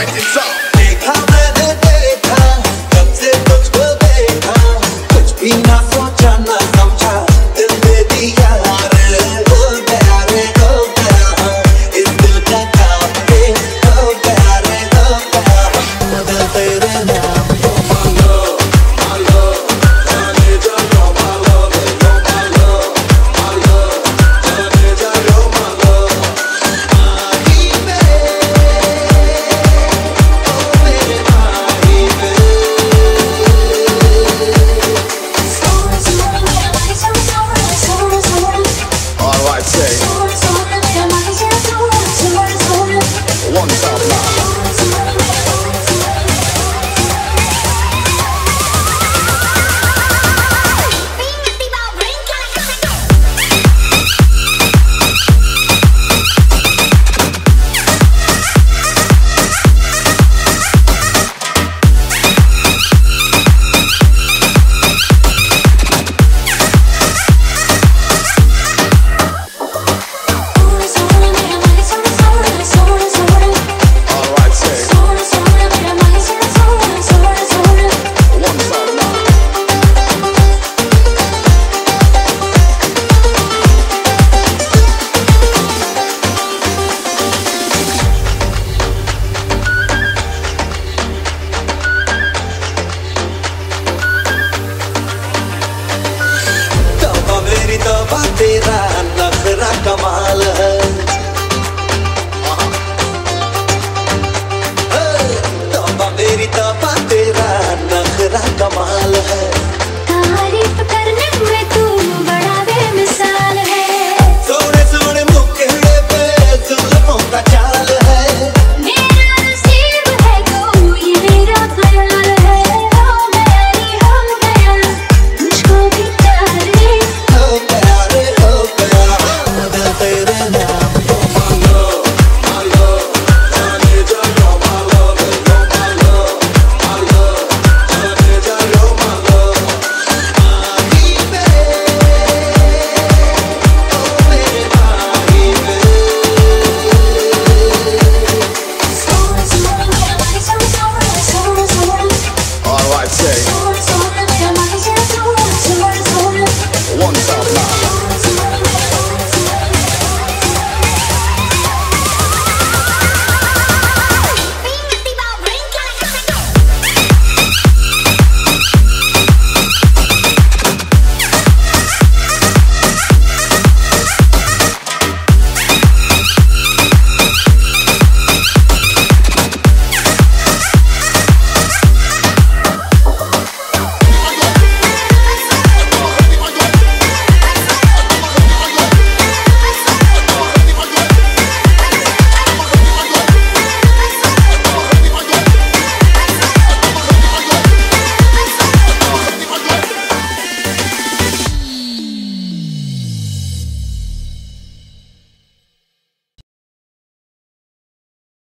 Wind it's up.